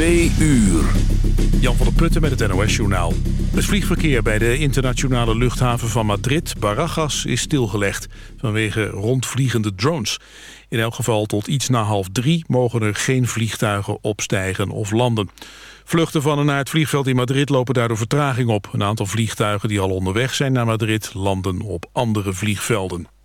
Twee uur. Jan van der Putten met het NOS-journaal. Het vliegverkeer bij de internationale luchthaven van Madrid, Barajas, is stilgelegd vanwege rondvliegende drones. In elk geval tot iets na half drie mogen er geen vliegtuigen opstijgen of landen. Vluchten van en naar het vliegveld in Madrid lopen daardoor vertraging op. Een aantal vliegtuigen die al onderweg zijn naar Madrid landen op andere vliegvelden.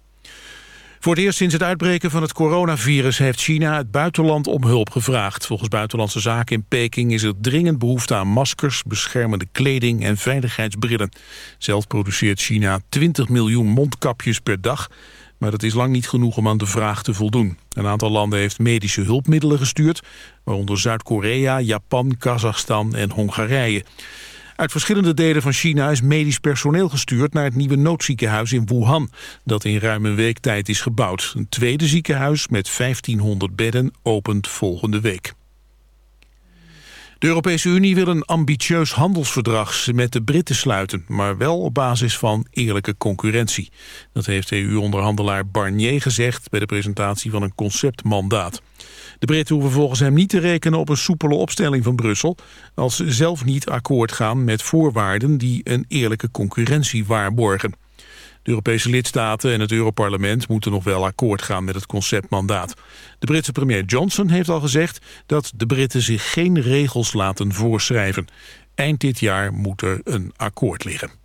Voor het eerst sinds het uitbreken van het coronavirus heeft China het buitenland om hulp gevraagd. Volgens Buitenlandse Zaken in Peking is er dringend behoefte aan maskers, beschermende kleding en veiligheidsbrillen. Zelf produceert China 20 miljoen mondkapjes per dag, maar dat is lang niet genoeg om aan de vraag te voldoen. Een aantal landen heeft medische hulpmiddelen gestuurd, waaronder Zuid-Korea, Japan, Kazachstan en Hongarije. Uit verschillende delen van China is medisch personeel gestuurd naar het nieuwe noodziekenhuis in Wuhan, dat in ruim een week tijd is gebouwd. Een tweede ziekenhuis met 1500 bedden opent volgende week. De Europese Unie wil een ambitieus handelsverdrag met de Britten sluiten, maar wel op basis van eerlijke concurrentie. Dat heeft EU-onderhandelaar Barnier gezegd bij de presentatie van een conceptmandaat. De Britten hoeven volgens hem niet te rekenen op een soepele opstelling van Brussel... als ze zelf niet akkoord gaan met voorwaarden die een eerlijke concurrentie waarborgen. De Europese lidstaten en het Europarlement moeten nog wel akkoord gaan met het conceptmandaat. De Britse premier Johnson heeft al gezegd dat de Britten zich geen regels laten voorschrijven. Eind dit jaar moet er een akkoord liggen.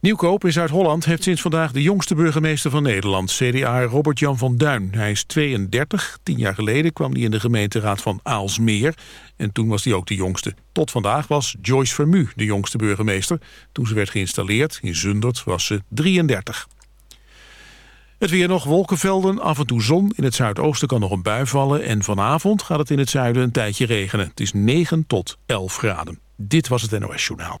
Nieuwkoop in Zuid-Holland heeft sinds vandaag de jongste burgemeester van Nederland, CDA Robert-Jan van Duin. Hij is 32. Tien jaar geleden kwam hij in de gemeenteraad van Aalsmeer. En toen was hij ook de jongste. Tot vandaag was Joyce Vermu de jongste burgemeester. Toen ze werd geïnstalleerd in Zundert was ze 33. Het weer nog wolkenvelden, af en toe zon. In het zuidoosten kan nog een bui vallen. En vanavond gaat het in het zuiden een tijdje regenen. Het is 9 tot 11 graden. Dit was het NOS Journaal.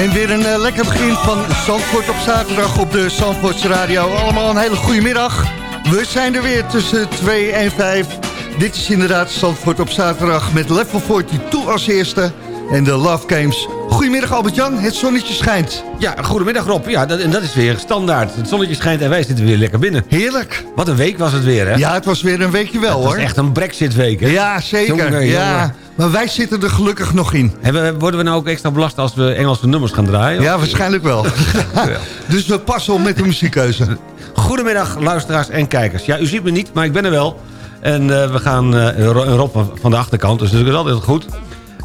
En weer een uh, lekker begin van Zandvoort op zaterdag op de Zandvoorts Radio. Allemaal een hele goede middag. We zijn er weer tussen 2 en 5. Dit is inderdaad Zandvoort op zaterdag met Level 42 als eerste en de Love Games. Goedemiddag Albert-Jan, het zonnetje schijnt. Ja, goedemiddag Rob. Ja, dat, en dat is weer standaard. Het zonnetje schijnt en wij zitten weer lekker binnen. Heerlijk. Wat een week was het weer, hè? Ja, het was weer een weekje wel, hoor. Het was echt een brexit-week, hè? Ja, zeker. ja. Maar wij zitten er gelukkig nog in. En worden we nou ook extra belast als we Engelse nummers gaan draaien? Ja, waarscheinlijk wel. dus we passen op met de muziekkeuze. Goedemiddag, luisteraars en kijkers. Ja, u ziet me niet, maar ik ben er wel. En uh, we gaan uh, Rob van de achterkant, dus dat is altijd goed.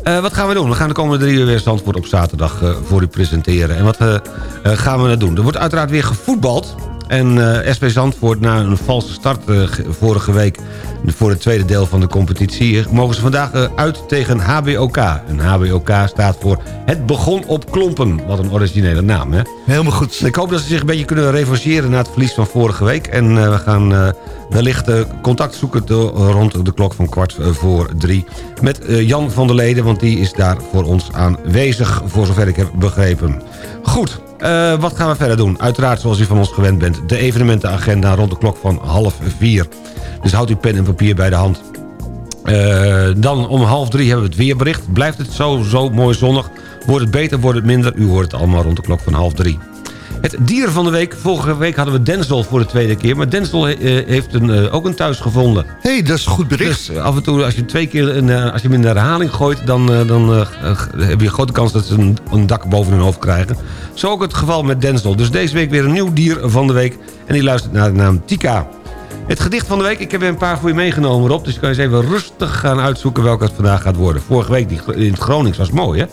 Uh, wat gaan we doen? We gaan de komende drie uur weer Zandvoort op zaterdag uh, voor u presenteren. En wat uh, gaan we nou doen? Er wordt uiteraard weer gevoetbald. En SP Zandvoort na een valse start vorige week... voor het tweede deel van de competitie... mogen ze vandaag uit tegen HBOK. En HBOK staat voor Het Begon op Klompen. Wat een originele naam, hè? Helemaal goed. Ik hoop dat ze zich een beetje kunnen revancheren... na het verlies van vorige week. En we gaan wellicht contact zoeken rond de klok van kwart voor drie... met Jan van der Leden, want die is daar voor ons aanwezig... voor zover ik heb begrepen. Goed, wat gaan we verder doen? Uiteraard, zoals u van ons gewend bent... de evenementenagenda rond de klok van half vier. Dus houd uw pen en papier bij de hand. Dan om half drie hebben we het weerbericht. Blijft het zo, zo mooi zonnig? Wordt het beter, wordt het minder? U hoort het allemaal rond de klok van half drie. Het dier van de week. Vorige week hadden we Denzel voor de tweede keer. Maar Denzel heeft een, uh, ook een thuis gevonden. Hé, hey, dat is een goed bericht. Dus af en toe, als je twee keer een, als je hem in de herhaling gooit... dan, dan uh, heb je een grote kans dat ze een, een, dak boven hun hoofd krijgen. Zo ook het geval met Denzel. Dus deze week weer een nieuw dier van de week. En die luistert naar de naam Tika. Het gedicht van de week, ik heb er een paar voor je meegenomen op. Dus je kan eens even rustig gaan uitzoeken welke het vandaag gaat worden. Vorige week die, in het Gronings was mooi, hè?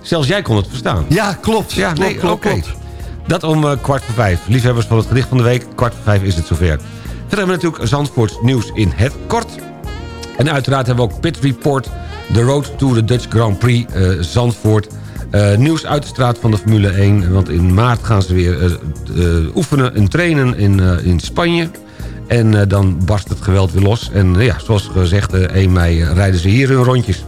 Zelfs jij kon het verstaan. Ja, klopt. Ja, klopt, nee, klopt, okay. klopt. Dat om uh, kwart voor vijf. Liefhebbers van het gedicht van de week, kwart voor vijf is het zover. Verder hebben we natuurlijk Zandvoorts nieuws in het kort. En uiteraard hebben we ook Pit Report... The Road to the Dutch Grand Prix uh, Zandvoort... Uh, nieuws uit de straat van de Formule 1. Want in maart gaan ze weer oefenen en trainen in, in Spanje. En dan barst het geweld weer los. En ja, zoals gezegd, 1 mei rijden ze hier hun rondjes.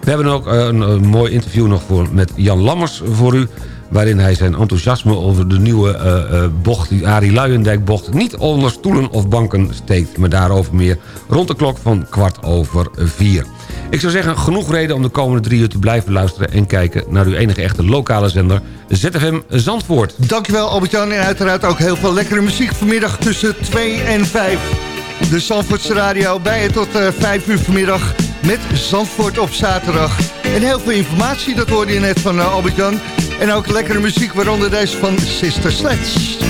We hebben ook een, een mooi interview nog voor, met Jan Lammers voor u waarin hij zijn enthousiasme over de nieuwe uh, uh, bocht... die Arie Luijendijk bocht niet onder stoelen of banken steekt. Maar daarover meer rond de klok van kwart over vier. Ik zou zeggen, genoeg reden om de komende drie uur te blijven luisteren... en kijken naar uw enige echte lokale zender, ZFM Zandvoort. Dankjewel Albert-Jan en uiteraard ook heel veel lekkere muziek vanmiddag tussen 2 en 5. De Zandvoortse Radio bij je tot uh, 5 uur vanmiddag met Zandvoort op zaterdag. En heel veel informatie, dat hoorde je net van uh, Albert-Jan... En ook lekkere muziek, waaronder deze van Sister Sledge.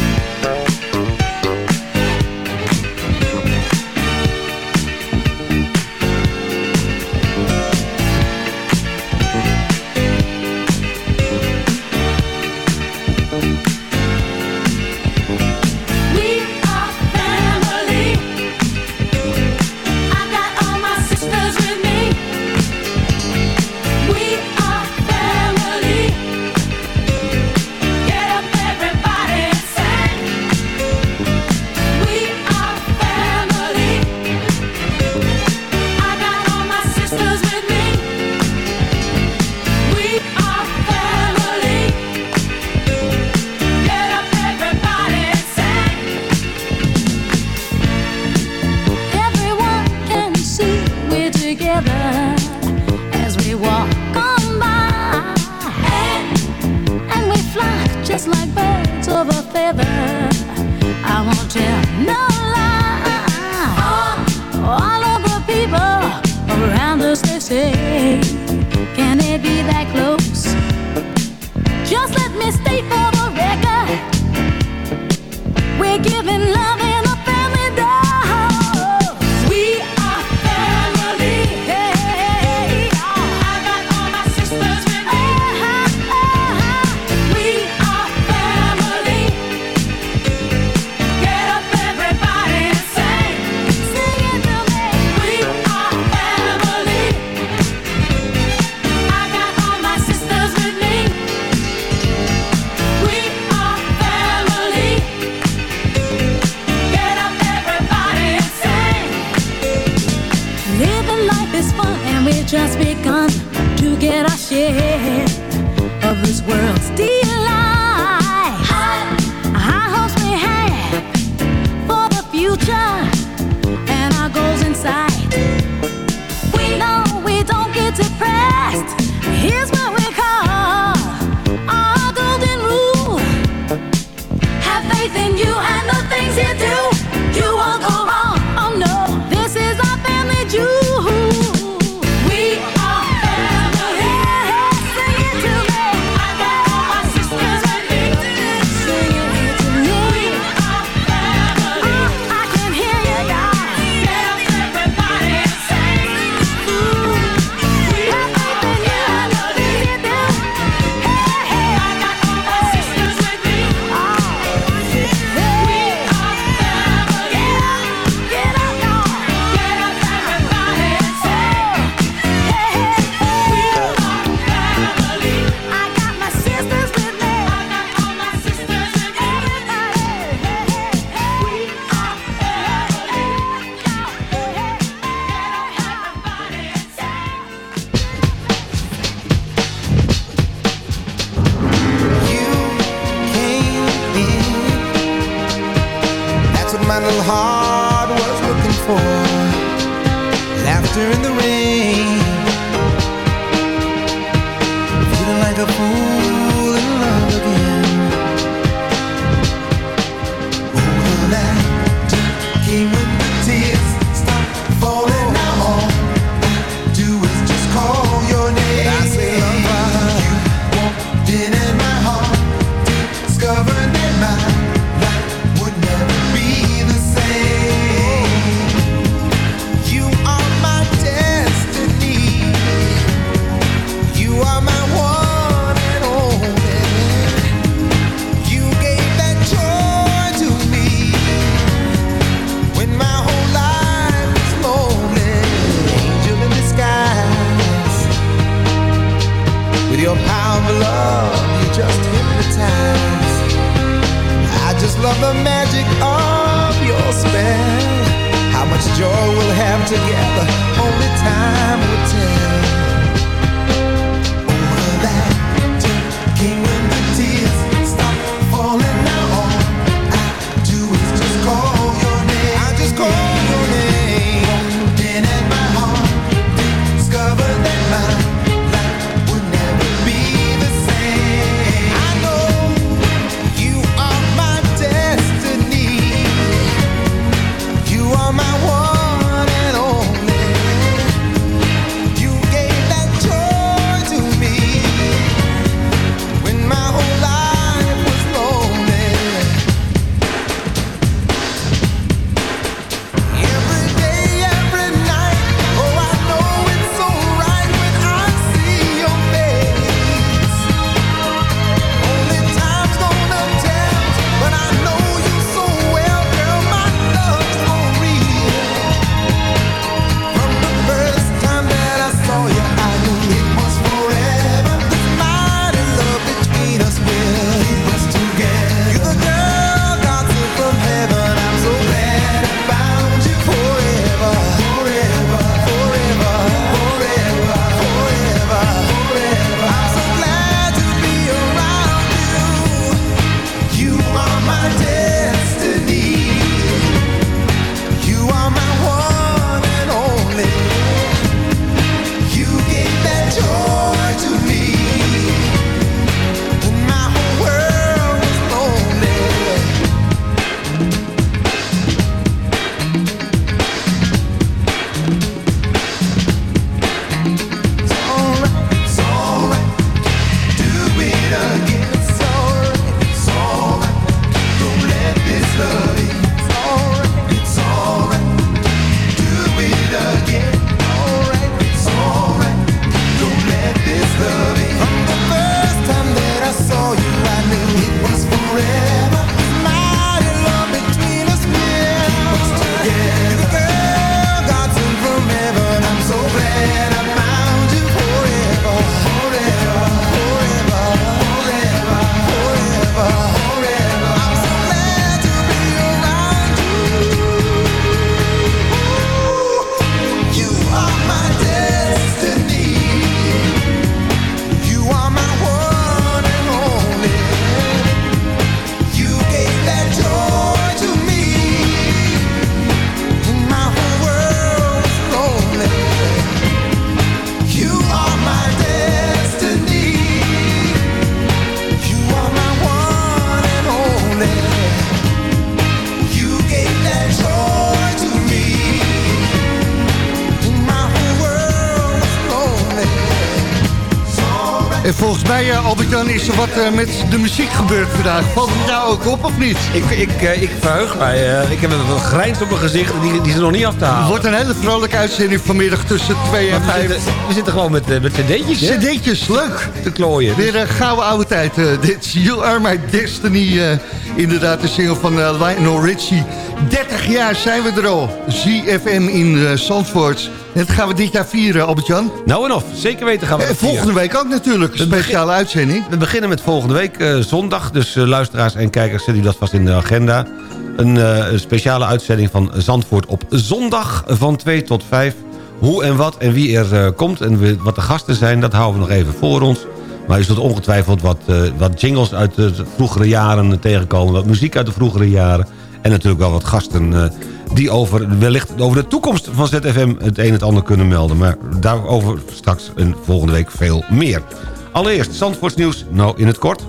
much joy we'll have together. wat eh, met de muziek gebeurt vandaag. Valt het jou ook op of niet? Ik, ik, eh, ik verheug mij. Eh. ik heb een grijns op mijn gezicht. Die, die is nog niet af te halen. Het wordt een hele vrolijke uitzending vanmiddag tussen 2 en 5. We, zitten, gewoon met, met cd'tjes. Cd'tjes, leuk. Te klooien. Dus. Weer een gouden oude tijd. dit You Are My Destiny. inderdaad, de single van Lionel Richie. 30 jaar zijn we er al. ZFM in Zandvoort. Dat gaan we dit jaar vieren, Albert-Jan. Nou en of, zeker weten gaan we En Volgende week ook natuurlijk, een speciale uitzending. We beginnen met volgende week eh, zondag. Dus eh, luisteraars en kijkers, zet u dat vast in de agenda. Een eh, speciale uitzending van Zandvoort op zondag van 2 tot 5. Hoe en wat en wie er komt en wat de gasten zijn, dat houden we nog even voor ons. Maar u zult ongetwijfeld wat, wat jingles uit de vroegere jaren tegenkomen. Wat muziek uit de vroegere jaren. En natuurlijk wel wat gasten die over, wellicht over de toekomst van ZFM het een en het ander kunnen melden. Maar daarover straks een volgende week veel meer. Allereerst Zandvoorts nieuws, nou in het kort.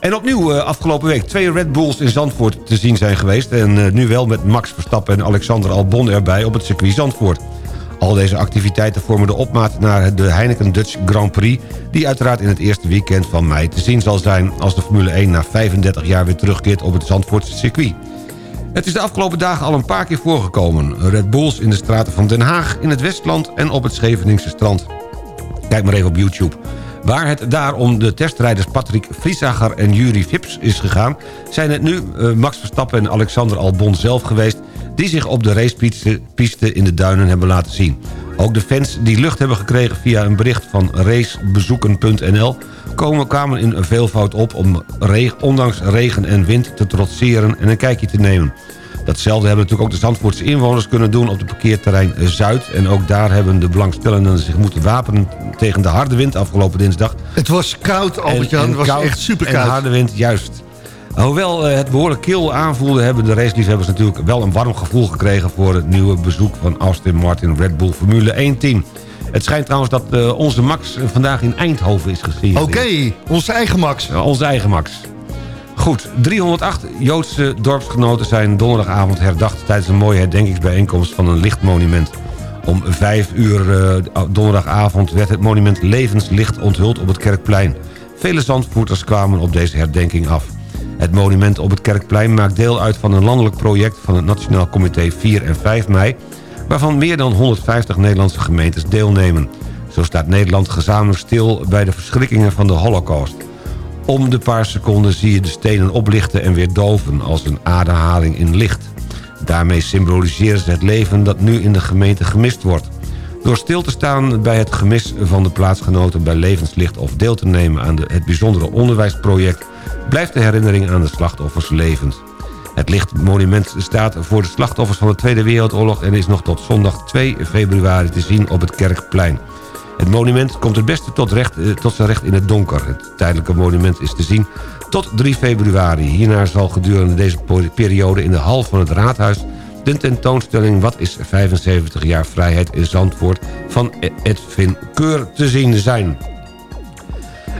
En opnieuw uh, afgelopen week twee Red Bulls in Zandvoort te zien zijn geweest. En uh, nu wel met Max Verstappen en Alexander Albon erbij op het circuit Zandvoort. Al deze activiteiten vormen de opmaat naar de Heineken Dutch Grand Prix... die uiteraard in het eerste weekend van mei te zien zal zijn... als de Formule 1 na 35 jaar weer terugkeert op het Zandvoortse circuit. Het is de afgelopen dagen al een paar keer voorgekomen. Red Bulls in de straten van Den Haag, in het Westland en op het Scheveningse strand. Kijk maar even op YouTube. Waar het daar om de testrijders Patrick Vriesager en Jury Vips is gegaan... zijn het nu uh, Max Verstappen en Alexander Albon zelf geweest... die zich op de racepiste in de duinen hebben laten zien. Ook de fans die lucht hebben gekregen via een bericht van racebezoeken.nl... Komen, kwamen in veelvoud op om regen, ondanks regen en wind te trotseren en een kijkje te nemen. Datzelfde hebben natuurlijk ook de Zandvoortse inwoners kunnen doen op het parkeerterrein Zuid. En ook daar hebben de belangstellenden zich moeten wapenen tegen de harde wind afgelopen dinsdag. Het was koud, Albert-Jan. Het was koud echt super En koud. harde wind, juist. Hoewel eh, het behoorlijk kil aanvoelde... hebben de raceliefhebbers natuurlijk wel een warm gevoel gekregen... voor het nieuwe bezoek van Aston Martin Red Bull Formule 1 team. Het schijnt trouwens dat uh, onze Max vandaag in Eindhoven is gezien. Oké, okay, onze eigen Max. Ja, onze eigen Max. Goed, 308 Joodse dorpsgenoten zijn donderdagavond herdacht... tijdens een mooie herdenkingsbijeenkomst van een lichtmonument. Om 5 uur uh, donderdagavond werd het monument levenslicht onthuld op het Kerkplein. Vele zandvoerters kwamen op deze herdenking af. Het monument op het Kerkplein maakt deel uit van een landelijk project... van het Nationaal Comité 4 en 5 mei... waarvan meer dan 150 Nederlandse gemeentes deelnemen. Zo staat Nederland gezamenlijk stil bij de verschrikkingen van de Holocaust. Om de paar seconden zie je de stenen oplichten en weer doven... als een ademhaling in licht. Daarmee symboliseren ze het leven dat nu in de gemeente gemist wordt. Door stil te staan bij het gemis van de plaatsgenoten bij levenslicht... of deel te nemen aan het bijzondere onderwijsproject... blijft de herinnering aan de slachtoffers levend. Het lichtmonument staat voor de slachtoffers van de Tweede Wereldoorlog... en is nog tot zondag 2 februari te zien op het Kerkplein. Het monument komt het beste tot, recht, tot zijn recht in het donker. Het tijdelijke monument is te zien tot 3 februari. Hierna zal gedurende deze periode in de hal van het raadhuis... de tentoonstelling Wat is 75 jaar vrijheid in Zandvoort... van Edwin Keur te zien zijn.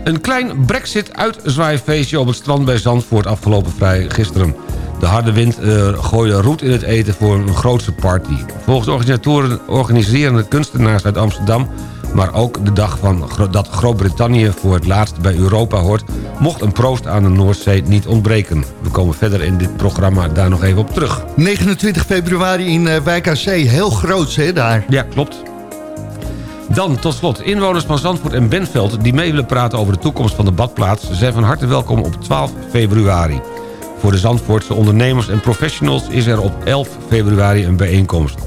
Een klein brexit-uitzwaaifeestje op het strand bij Zandvoort afgelopen vrij gisteren. De harde wind uh, gooide roet in het eten voor een grootse party. Volgens organisatoren organiserende kunstenaars uit Amsterdam maar ook de dag van dat Groot-Brittannië voor het laatst bij Europa hoort... mocht een proost aan de Noordzee niet ontbreken. We komen verder in dit programma daar nog even op terug. 29 februari in uh, Wijk aan Zee, heel groot hè, daar. Ja, klopt. Dan tot slot, inwoners van Zandvoort en Benveld... die mee willen praten over de toekomst van de badplaats... zijn van harte welkom op 12 februari. Voor de Zandvoortse ondernemers en professionals is er op 11 februari een bijeenkomst.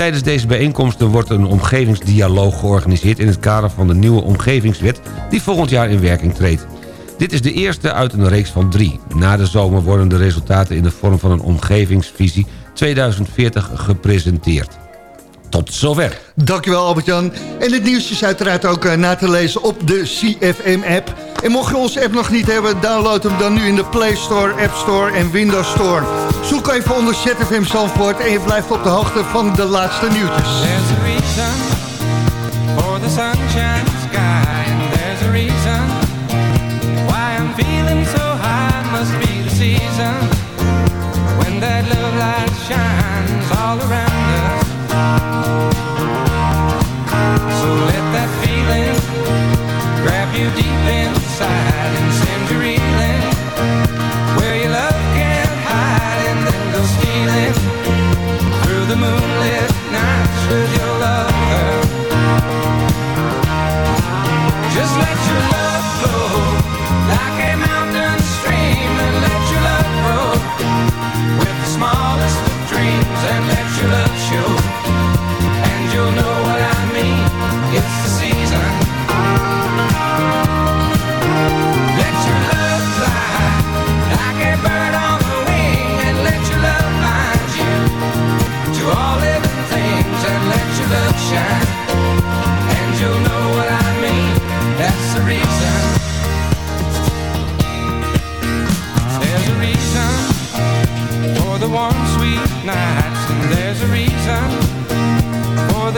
Tijdens deze bijeenkomsten wordt een omgevingsdialoog georganiseerd... in het kader van de nieuwe omgevingswet die volgend jaar in werking treedt. Dit is de eerste uit een reeks van drie. Na de zomer worden de resultaten in de vorm van een omgevingsvisie 2040 gepresenteerd. Tot zover. Dankjewel Albert-Jan. En het nieuws is uiteraard ook uh, na te lezen op de CFM-app. En mocht je onze app nog niet hebben, download hem dan nu in de Play Store, App Store en Windows Store. Zoek even onder ZFM Zandvoort en je blijft op de hoogte van de laatste nieuwtjes. When that love light shines all around us. Inside and send you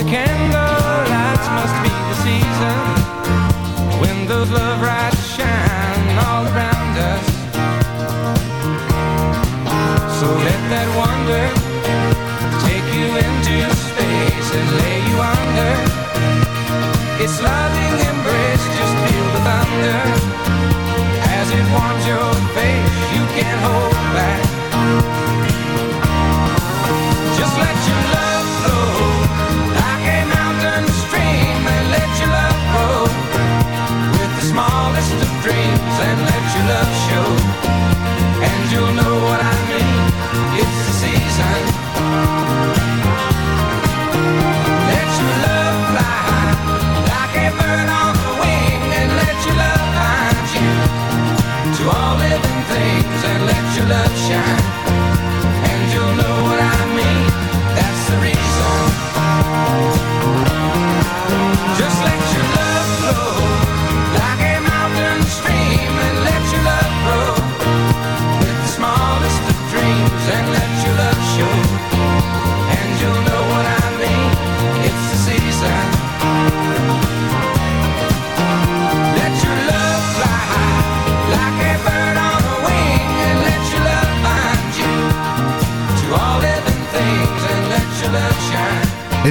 the candle must be the season when those love rights shine all around us. So let that wonder take you into space and lay you under. It's loving embrace, just feel the thunder.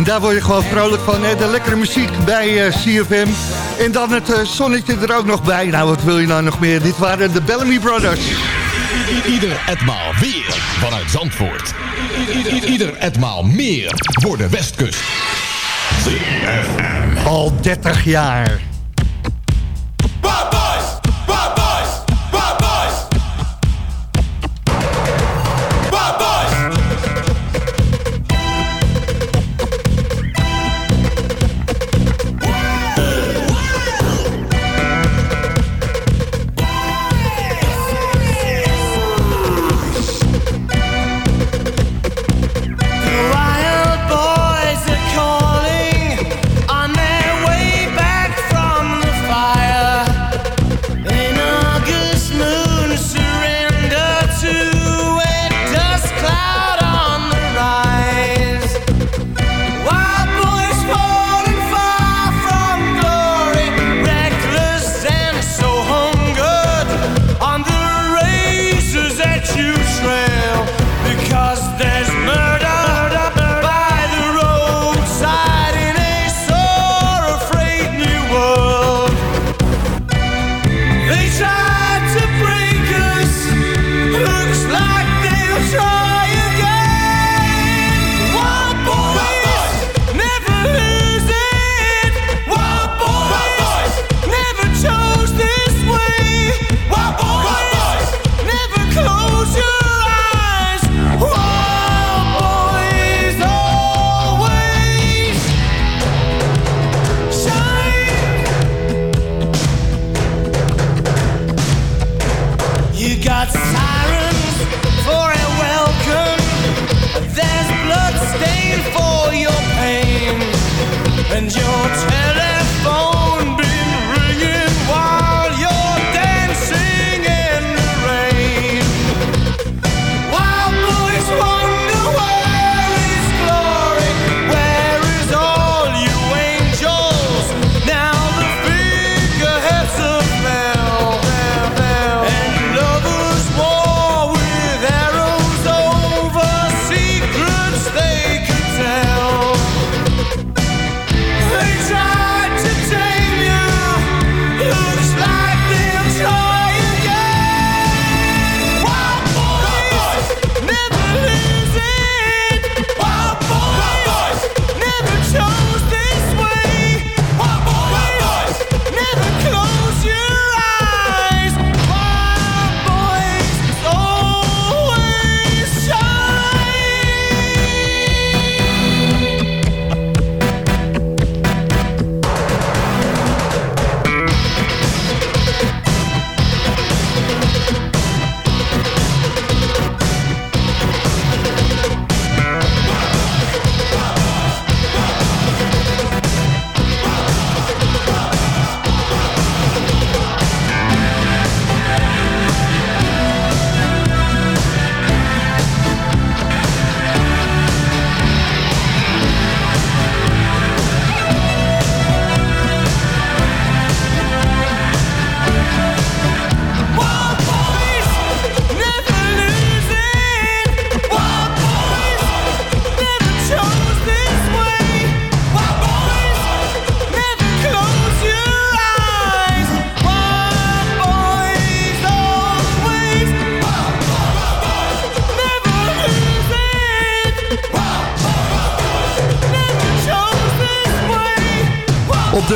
En daar word je gewoon vrolijk van. Hè? De lekkere muziek bij eh, CFM. En dan het uh, zonnetje er ook nog bij. Nou, wat wil je nou nog meer? Dit waren de Bellamy Brothers. Ieder etmaal weer vanuit Zandvoort. Ieder, etmaal meer voor de Westkust. CFM. Al 30 jaar.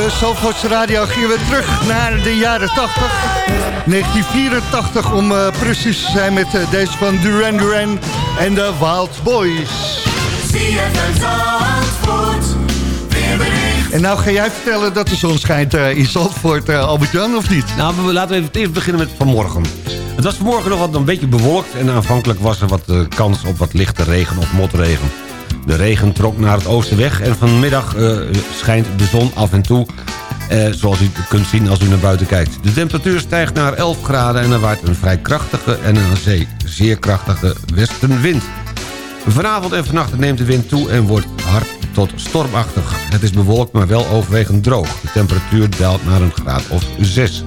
De Radio gingen we terug naar de jaren 80. 1984 om eh, precies te zijn met eh, deze van Duran Duran en de Wild Boys. En nou ga jij vertellen dat de zon schijnt eh, in Zandvoort, Albert-Jan, of niet? Nou, we- laten we even eerst beginnen met vanmorgen. Het was vanmorgen nog wat een beetje bewolkt... en aanvankelijk was er wat kans op wat lichte regen of motregen. De regen trok naar het oosten weg... en vanmiddag eh, schijnt de zon af en toe... eh, zoals u kunt zien als u naar buiten kijkt. De temperatuur stijgt naar 11 graden... en er waait een vrij krachtige en een zee zeer krachtige westenwind. Vanavond en vannacht neemt de wind toe en wordt hard tot stormachtig. Het is bewolkt, maar wel overwegend droog. De temperatuur daalt naar een graad of 6.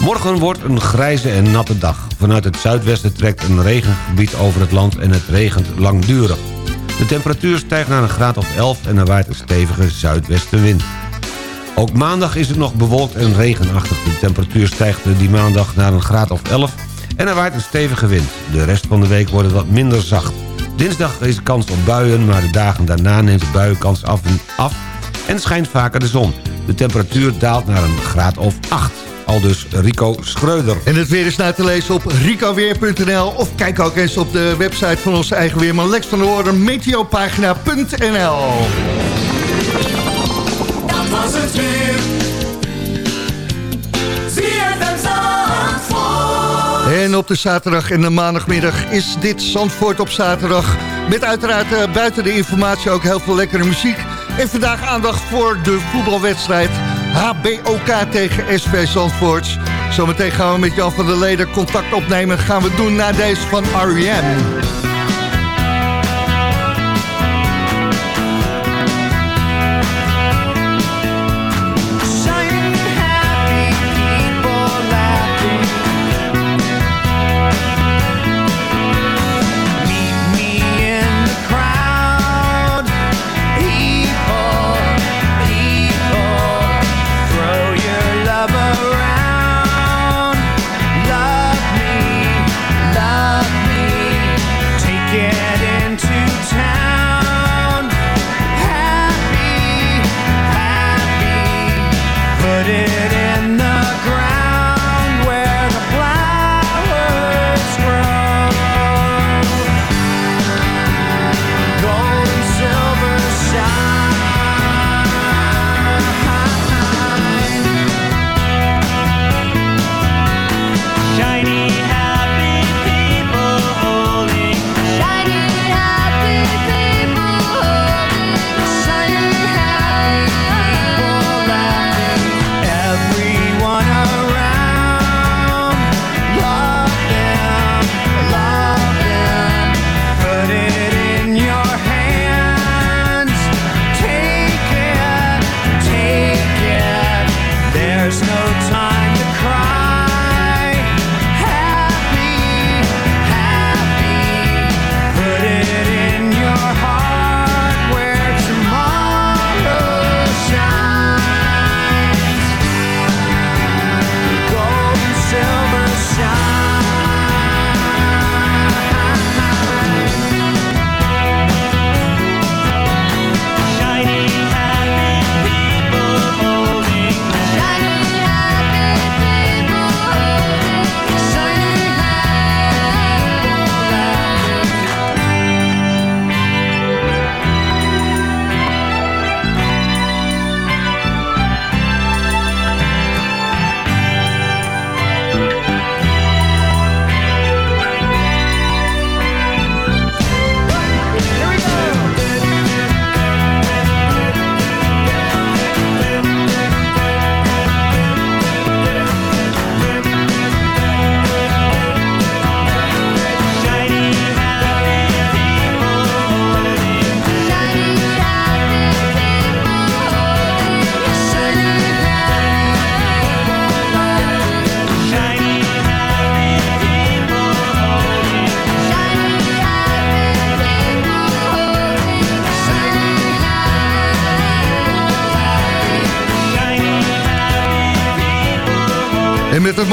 Morgen wordt een grijze en natte dag. Vanuit het zuidwesten trekt een regengebied over het land en het regent langdurig. De temperatuur stijgt naar een graad of 11 en er waait een stevige zuidwestenwind. Ook maandag is het nog bewolkt en regenachtig. De temperatuur stijgt die maandag naar een graad of 11 en er waait een stevige wind. De rest van de week wordt het wat minder zacht. Dinsdag is kans op buien, maar de dagen daarna neemt de buienkans af en, af en schijnt vaker de zon. De temperatuur daalt naar een graad of 8. Al dus Rico Schreuder. En het weer is na te lezen op ricoweer.nl of kijk ook eens op de website van onze eigen weerman Lex van der Hoorn, meteopagina.nl. Dat was het weer. ZFM Zandvoort. En op de zaterdag en de maandagmiddag is dit Zandvoort op zaterdag. Met uiteraard eh, buiten de informatie ook heel veel lekkere muziek. En vandaag aandacht voor de voetbalwedstrijd HBOK tegen SV Zandvoort. Zometeen gaan we met Jan van der Leden contact opnemen. Gaan we doen naar deze van R.E.M.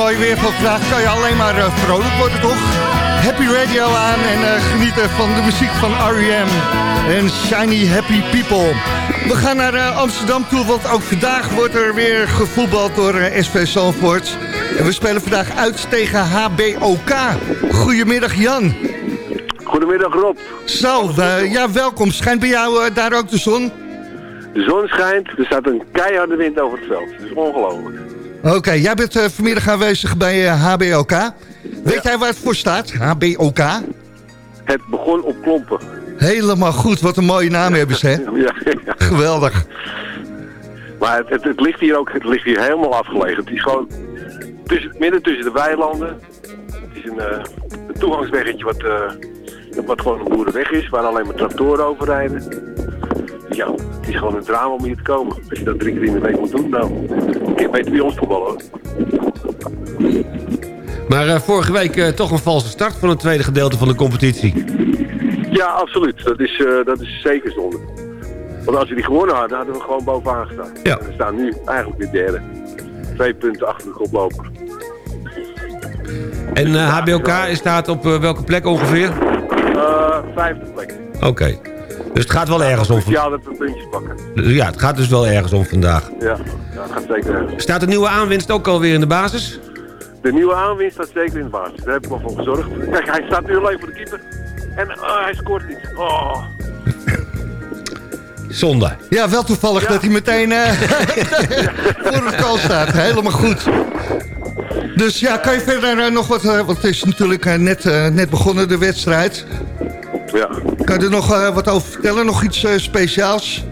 mooie weer van vandaag kan je alleen maar eh, vrolijk worden, toch? Happy Radio aan en eh, genieten van de muziek van R.E.M. en Shiny Happy People. We gaan naar eh, Amsterdam toe, want ook vandaag wordt er weer gevoetbald door SV Zandvoort. En we spelen vandaag uit tegen HBOK. Goedemiddag Jan. Goedemiddag Rob. Zo, ja welkom. Schijnt bij jou daar ook de zon? De zon schijnt, er staat een keiharde wind over het veld. Het is ongelooflijk. Oké, jij bent eh, vanmiddag aanwezig bij eh, HBOK. Weet jij waar het voor staat? HBOK? Het begon op klompen. Helemaal goed, wat een mooie naam hebben ze, hè? Ja. Geweldig. Maar het, het, het ligt hier ook het ligt hier helemaal afgelegen. Het is gewoon tussen, midden tussen de weilanden. Het is een, eh, een toegangsweggetje wat, eh, wat gewoon een boerenweg is, waar alleen maar tractoren over rijden. Dus ja, het is gewoon een drama om hier te komen. Als je dat drie keer in de week moet doen, nou, heb beter bij ons voetballen hoor. Maar eh, vorige week eh, toch een valse start van het tweede gedeelte van de competitie. Ja, absoluut. Dat is, eh, dat is zeker zonde. Want als we die gewonnen hadden, hadden we gewoon bovenaan gestaan. Ja. We staan nu eigenlijk weer derde. Twee punten achter de koploper. En HBOK staat op welke plek ongeveer? Vijfde plek. Oké. Dus het gaat wel ergens om. Ja, dat we puntjes pakken. Ja, het gaat dus wel ergens om vandaag. Ja, ja dat gaat zeker ergens. Staat de nieuwe aanwinst ook alweer in de basis? De nieuwe aanwinst staat zeker in de basis. Daar heb ik wel voor gezorgd. Kijk, hij staat nu alleen voor de keeper. En oh, hij scoort niet. Oh. Zonde. Ja, wel toevallig dat hij meteen eh, voor het goal staat. Helemaal goed. Dus ja, kan je verder eh, nog wat... eh, want het is natuurlijk net, net begonnen, de wedstrijd. Ja. Kan je er nog eh, wat over vertellen? Nog iets eh, speciaals?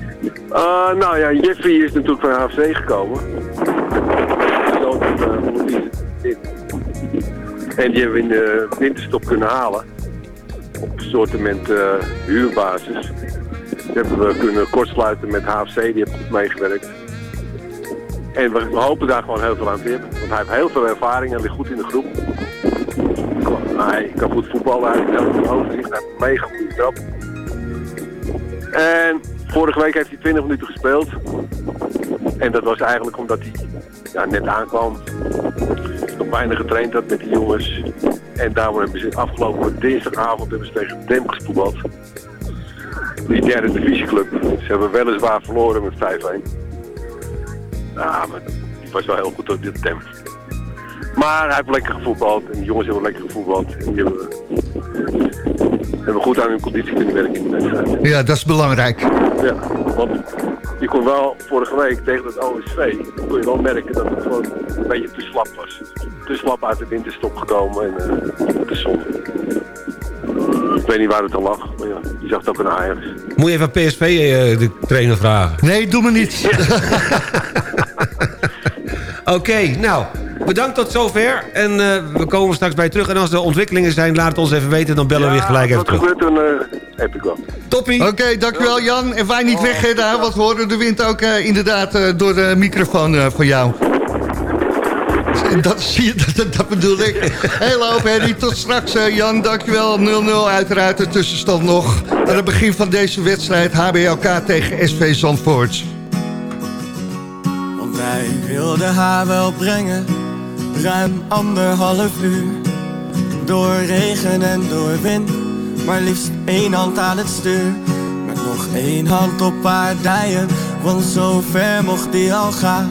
Eh, nou ja, Jeffrey is natuurlijk van HFC gekomen. En die hebben we in de winterstop kunnen halen. Op een soortement huurbasis. Die hebben we kunnen kortsluiten met HFC, die heeft goed meegewerkt. En we, we hopen daar gewoon heel veel aan te hebben. Want hij heeft heel veel ervaring en ligt goed in de groep. Hij kan goed voetballen, hij heeft heel veel overzicht, hij een mega goede trap. En vorige week heeft hij 20 minuten gespeeld. En dat was eigenlijk omdat hij ja, net aankwam. Nog weinig getraind had met die jongens. En daarom hebben ze afgelopen dinsdagavond hebben ze tegen Dem gespoeld. Die derde divisieclub. Ze hebben weliswaar verloren met 5-1. Ja, maar die was wel heel goed op dit Dem. Maar hij heeft lekker gevoetbald. En die jongens hebben lekker gevoetbald. En die hebben, hebben goed aan hun conditie kunnen werken in de wedstrijd. Ja, dat is belangrijk. Ja, want je kon wel vorige week tegen het OSV, kon je wel merken dat het gewoon een beetje te slap was. Te slap uit de winterstop gekomen en eh dat is zonde. Ik weet niet waar het aan lag, maar ja, je zag het ook aan Ajax. Moet je even aan PSV eh, de trainer vragen. Nee, doe me niet. Oké, nou, bedankt tot zover. En eh, we komen straks bij je terug. En als er ontwikkelingen zijn, laat het ons even weten. Dan bellen we weer gelijk even terug. dat gebeurt, dan eh heb ik wel. Toppie. Oké, dankjewel Jan. En wij niet weg, hè, daar, want we horen de wind ook eh, inderdaad eh, door de microfoon eh, van jou. Dat zie je, dat, dat bedoel ik. Heel hoop, Henry. Tot straks, Jan. Dankjewel. 0-0 uiteraard de tussenstand nog. Aan het begin van deze wedstrijd HBLK tegen SV Zandvoort. Hij wilde haar wel brengen, ruim anderhalf uur. Door regen en door wind, maar liefst één hand aan het stuur. Met nog één hand op haar dijen, want zo ver mocht hij al gaan.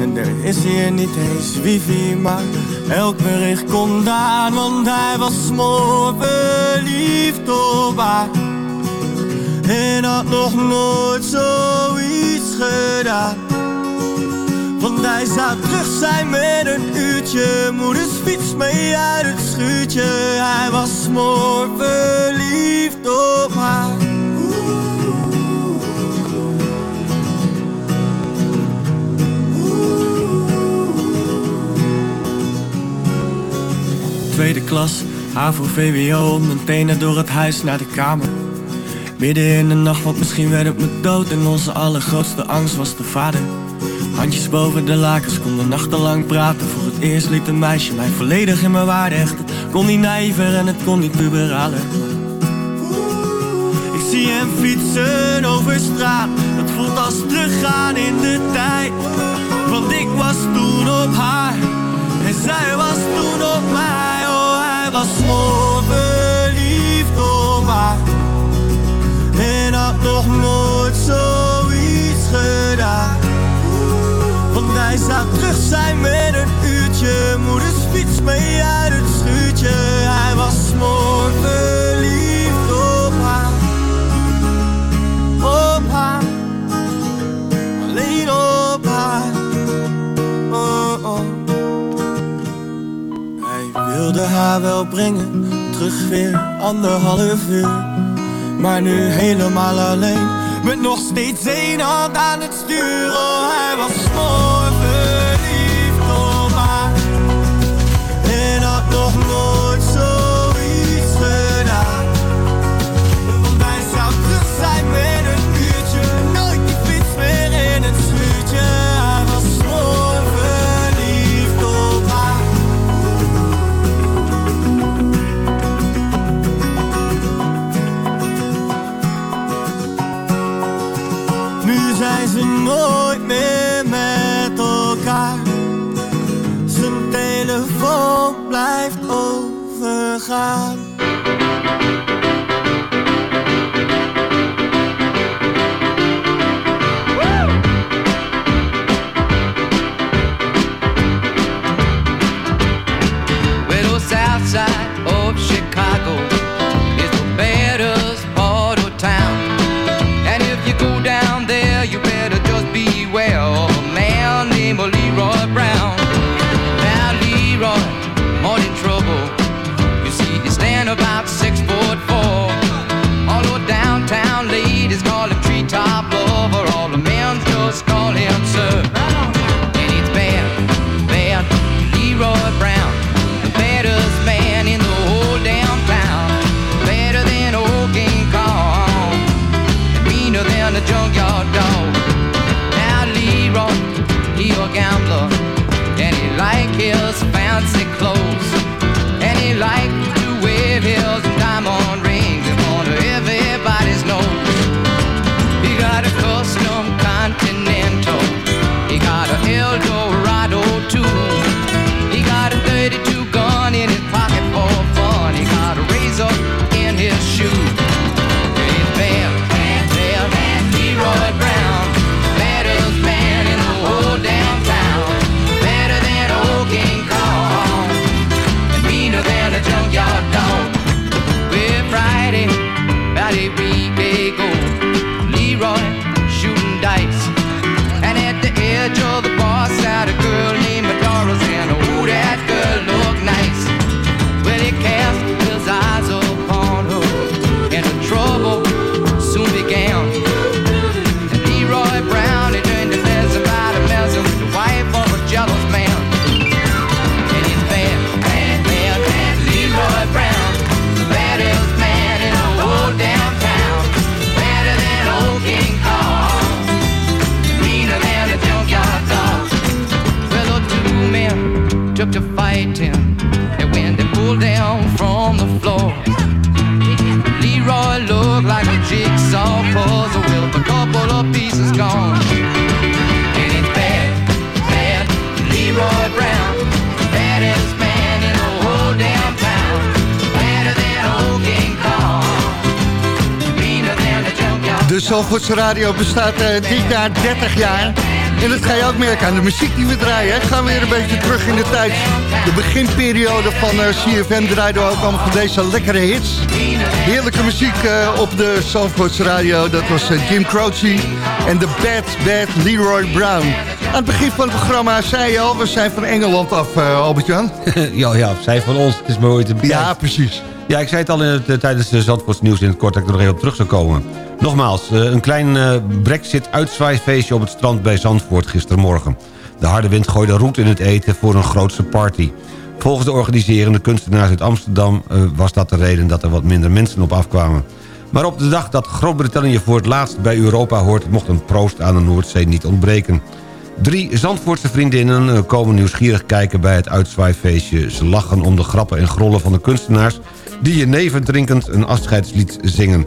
En er is hier niet eens wifi, maar elk bericht komt aan. Want hij was smoor verliefd op haar. En had nog nooit zoiets gedaan. Want hij zou terug zijn met een uurtje. Moeders fiets mee uit het schuurtje. Hij was smoor verliefd op haar. Tweede klas, HAVO, VWO Mijn tenen door het huis naar de kamer. Midden in de nacht, want misschien werd het me dood. En onze allergrootste angst was de vader Handjes boven de lakens, konden nachtenlang praten. Voor het eerst liet een meisje mij volledig in mijn waarde hechten. Kon niet nijver en het kon niet puberaler Ik zie hem fietsen over straat. Het voelt als teruggaan in de tijd. Want ik was toen op haar mee uit het schuurtje. Hij was smoor verliefd op haar. Op haar. Alleen op haar. Oh, oh. Hij wilde haar wel brengen. Terug weer anderhalf uur. Maar nu helemaal alleen. Met nog steeds één hand aan het stuur. Oh, hij was smoor De Zalvoorts Radio bestaat eh, dit jaar 30 jaar. En dat ga je ook merken aan de muziek die we draaien. Hè. Gaan we weer een beetje terug in de tijd. De beginperiode van eh, CFM draaiden we ook allemaal van deze lekkere hits. Heerlijke muziek eh, op de Zalvoorts Radio. Dat was Jim Croce en de Bad Bad Leroy Brown. Aan het begin van het programma zei je al, we zijn van Engeland af, eh, Albert-Jan. ja, ja, zij van ons. Het is mooi te bekijken. Ja, precies. Ja, ik zei het al in het, eh, tijdens de Zandvoorts nieuws in het kort dat ik er nog even op terug zou komen. Nogmaals, eh, een klein brexit-uitzwaaiefeestje op het strand bij Zandvoort gistermorgen. De harde wind gooide roet in het eten voor een grootse party. Volgens de organiserende kunstenaars uit Amsterdam was dat de reden dat er wat minder mensen op afkwamen. Maar op de dag dat Groot-Brittannië voor het laatst bij Europa hoort... mocht een proost aan de Noordzee niet ontbreken. Drie Zandvoortse vriendinnen eh, komen nieuwsgierig kijken bij het uitzwaaifeestje. Ze lachen om de grappen en grollen van de kunstenaars... die je nevendrinkend een afscheidslied zingen.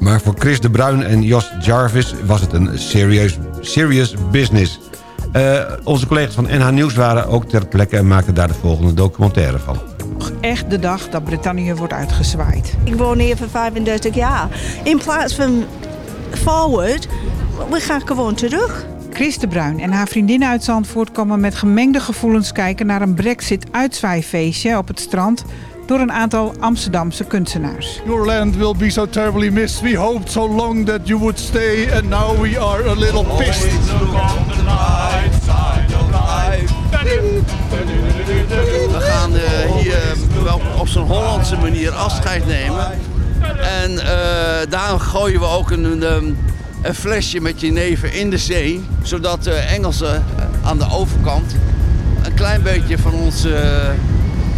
Maar voor Chris de Bruin en Jos Jarvis was het een serious, serious business. Eh, onze collega's van NH Nieuws waren ook ter plekke... en maakten daar de volgende documentaire van. echt de dag dat Brittannië wordt uitgezwaaid. Ik woon hier voor 35 jaar. In plaats van forward, we gaan gewoon terug. Chris de Bruin en haar vriendinnen uit Zandvoort komen met gemengde gevoelens kijken naar een Brexit-uitzwaaiefeestje op het strand door een aantal Amsterdamse kunstenaars. Your land will be so terribly missed. We hoped so long that you would stay, and now we are a little pissed. We gaan eh, hier wel op zo'n Hollandse manier afscheid nemen. En eh, daar gooien we ook een, een, een flesje met jenever in de zee. Zodat de Engelsen eh, aan de overkant een klein beetje van onze eh,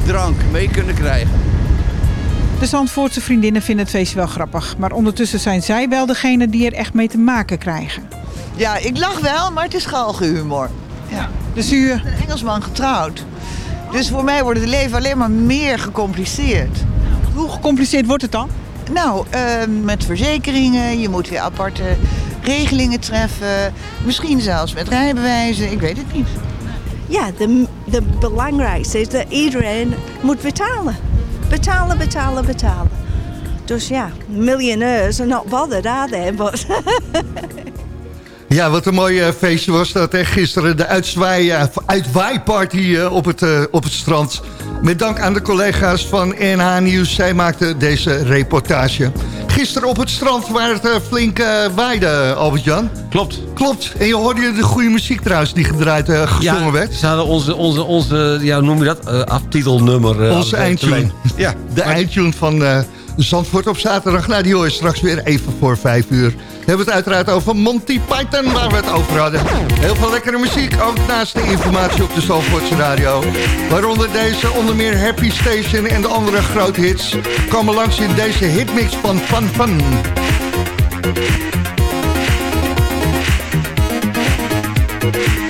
drank mee kunnen krijgen. De Zandvoortse vriendinnen vinden het feest wel grappig, maar ondertussen zijn zij wel degene die er echt mee te maken krijgen. Ja, ik lach wel, maar het is galgenhumor. Ja. Dus u... Ik ben een Engelsman getrouwd. Dus voor mij wordt het leven alleen maar meer gecompliceerd. Hoe gecompliceerd wordt het dan? Nou, eh, met verzekeringen, je moet weer aparte regelingen treffen. Misschien zelfs met rijbewijzen, ik weet het niet. Ja, de, de belangrijkste is dat iedereen moet betalen. Betalen, betalen, betalen. Dus ja, miljonairs are not bothered, are they? But Ja, wat een mooi eh, feestje was dat. Hè? Gisteren de uitzwaai, eh, uitwaaiparty eh, op, het, op het strand. Met dank aan de collega's van NH Nieuws. Zij maakten deze reportage. Gisteren op het strand waar het eh, flink eh, waaide, Albert-Jan. Klopt. Klopt. En je hoorde de goede muziek trouwens die gedraaid, eh, gezongen ja, werd. Ze hadden onze, onze, onze ja, hoe noem je dat? Aftitelnummer. Onze eindtune. Ja, De eindtune van Zandvoort op zaterdag. Nou, die hoor straks weer even voor vijf uur. We hebben het uiteraard over Monty Python, waar we het over hadden. Heel veel lekkere muziek, ook naast de informatie op de Zandvoortse radio. Waaronder deze onder meer Happy Station en de andere grote hits... komen langs in deze hitmix van Fun Fun. Station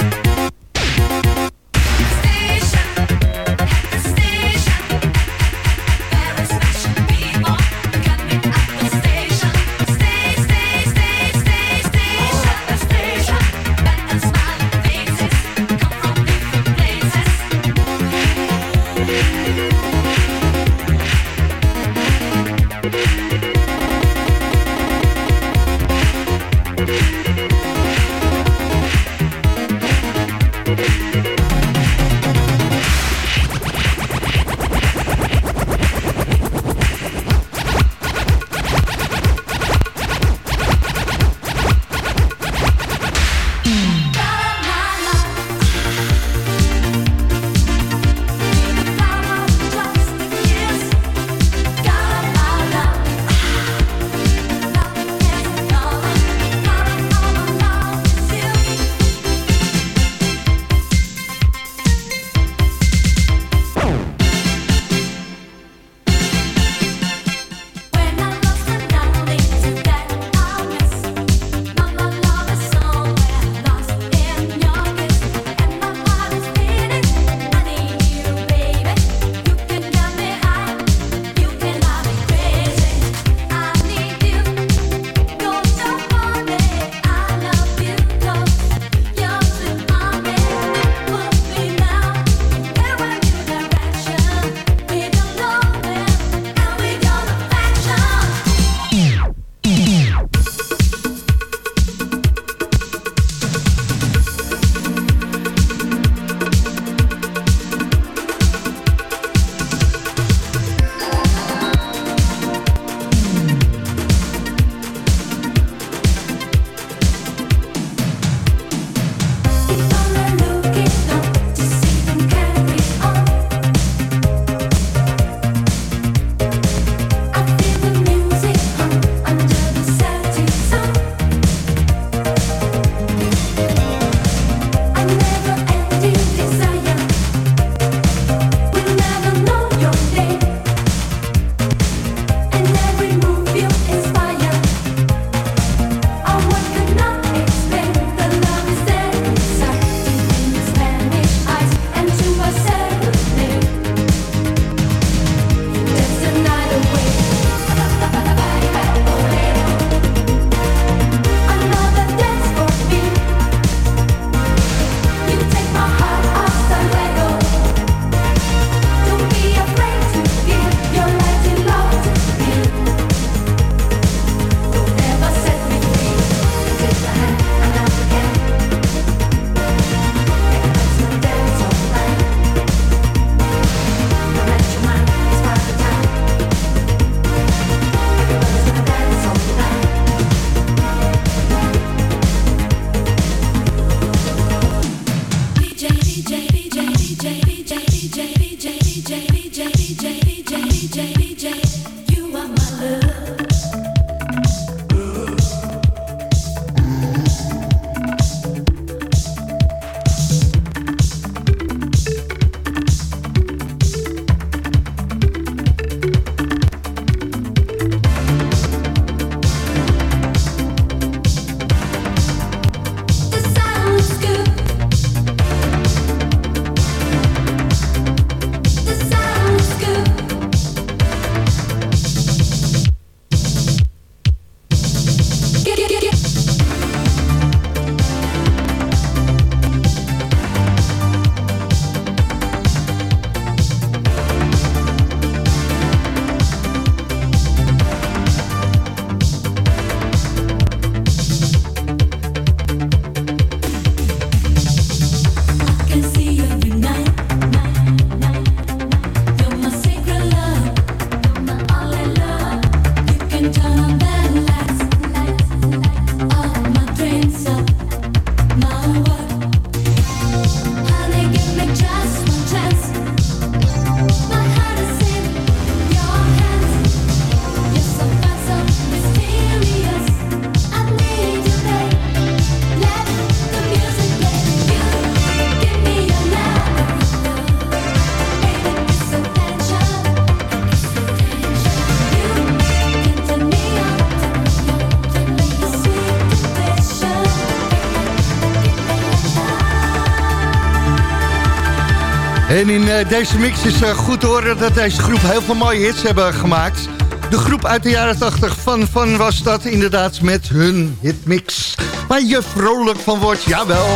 En in eh, deze mix is eh, goed te horen dat deze groep heel veel mooie hits hebben gemaakt. De groep uit de jaren 80 van Van was dat inderdaad met hun hitmix. Waar je vrolijk van wordt, jawel.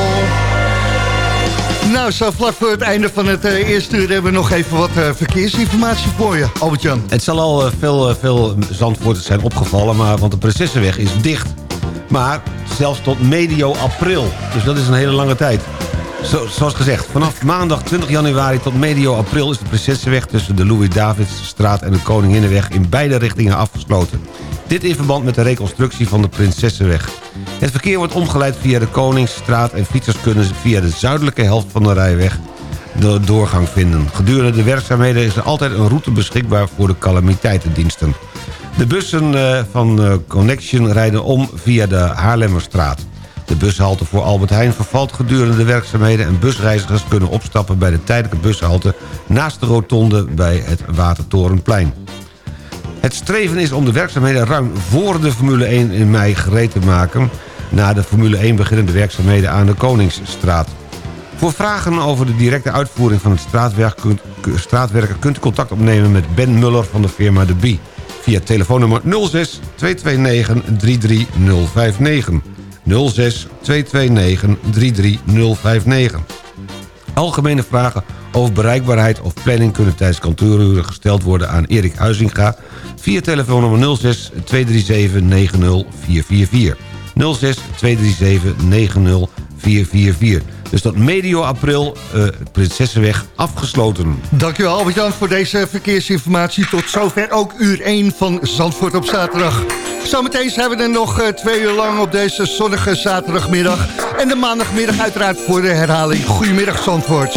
Nou, zo vlak voor het einde van het eh, eerste uur hebben we nog even wat verkeersinformatie voor je, Albert-Jan. Het zal al veel, veel zijn opgevallen, maar, want de Prinsessenweg is dicht. Maar zelfs tot medio april. Dus dat is een hele lange tijd. Zo, zoals gezegd, vanaf maandag 20 januari tot medio april... is de Prinsessenweg tussen de Louis-Davidsstraat en de Koninginnenweg... in beide richtingen afgesloten. Dit in verband met de reconstructie van de Prinsessenweg. Het verkeer wordt omgeleid via de Koningsstraat... en fietsers kunnen via de zuidelijke helft van de rijweg de doorgang vinden. Gedurende de werkzaamheden is er altijd een route beschikbaar voor de calamiteitendiensten. De bussen eh, van eh, Connection rijden om via de Haarlemmerstraat. De bushalte voor Albert Heijn vervalt gedurende de werkzaamheden... en busreizigers kunnen opstappen bij de tijdelijke bushalte... naast de rotonde bij het Watertorenplein. Het streven is om de werkzaamheden ruim voor de Formule 1 in mei gereed te maken... na de Formule 1 beginnende werkzaamheden aan de Koningsstraat. Voor vragen over de directe uitvoering van het straatwerk kunt, straatwerken... kunt u contact opnemen met Ben Muller van de firma De Bie... via telefoonnummer 06 229 33059. 06 229 33059. Algemene vragen over bereikbaarheid of planning... kunnen tijdens kantooruren gesteld worden aan Erik Huizinga... via telefoonnummer 06 237 90444. 06 237 90444. Dus tot medio april uh, Prinsessenweg afgesloten. Dankjewel Albert-Jan voor deze verkeersinformatie. Tot zover ook uur 1 van Zandvoort op zaterdag. Zometeen zijn we er nog uh, twee uur lang op deze zonnige zaterdagmiddag. En de maandagmiddag uiteraard voor de herhaling. Goedemiddag Zandvoort.